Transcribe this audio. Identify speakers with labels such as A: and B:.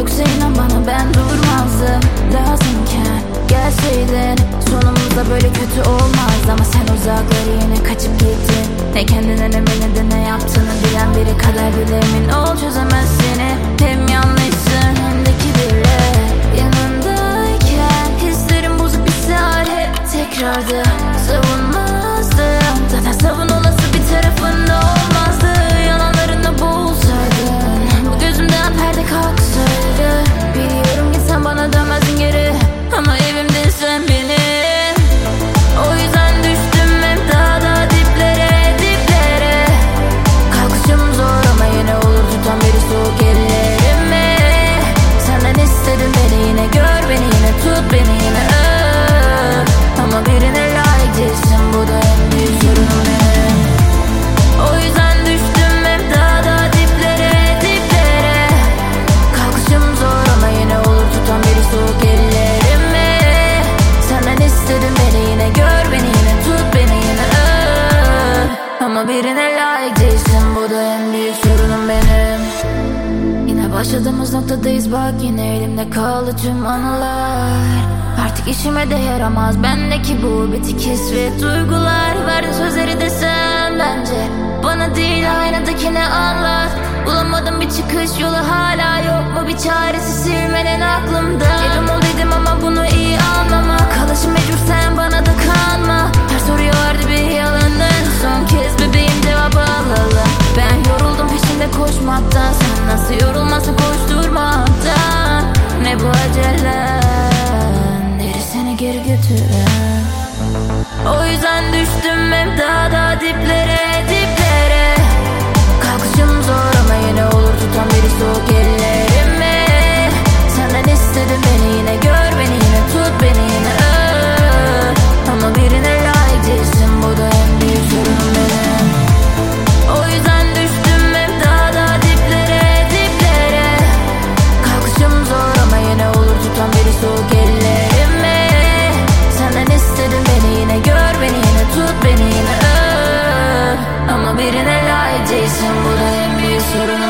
A: Yoksa inan bana ben durmazdım Lazımken. Gelseydin Sonumuzda böyle kötü olmaz Ama sen uzakları yine kaçıp gittin. Ne kendine ne beni de ne yaptığını bilen biri kadar bile emin ol çözemez seni Hem yanlışsın beni yine öp. Ama birine layık değilsin bu da en büyük sorunum benim. O yüzden düştüm hep daha da diplere diplere. Kalkışım zor ama yine olur tutan biri soğuk ellerimi Senden istedim beni yine gör beni yine tut beni yine öp. Ama birine layık değilsin bu da en büyük sorunum benim başladığımız noktadayız bak yine elimde kaldı tüm anılar. Artık işime de yaramaz bendeki bu bitik his ve duygular Verdin sözleri desem bence Bana değil aynadakine anlat. Bulamadım bir çıkış yolu hala yok mu? Bir çaresi silmenen aklımda Nasıl yorulmasın koşturmaktan? Ne bu acele Neresine geri götüren. O yüzden düştüm hep daha da diplere diplere. Kalkışım zor ama yine olur tutan birisi o ellerimi Senden istedim beni yine gö- solo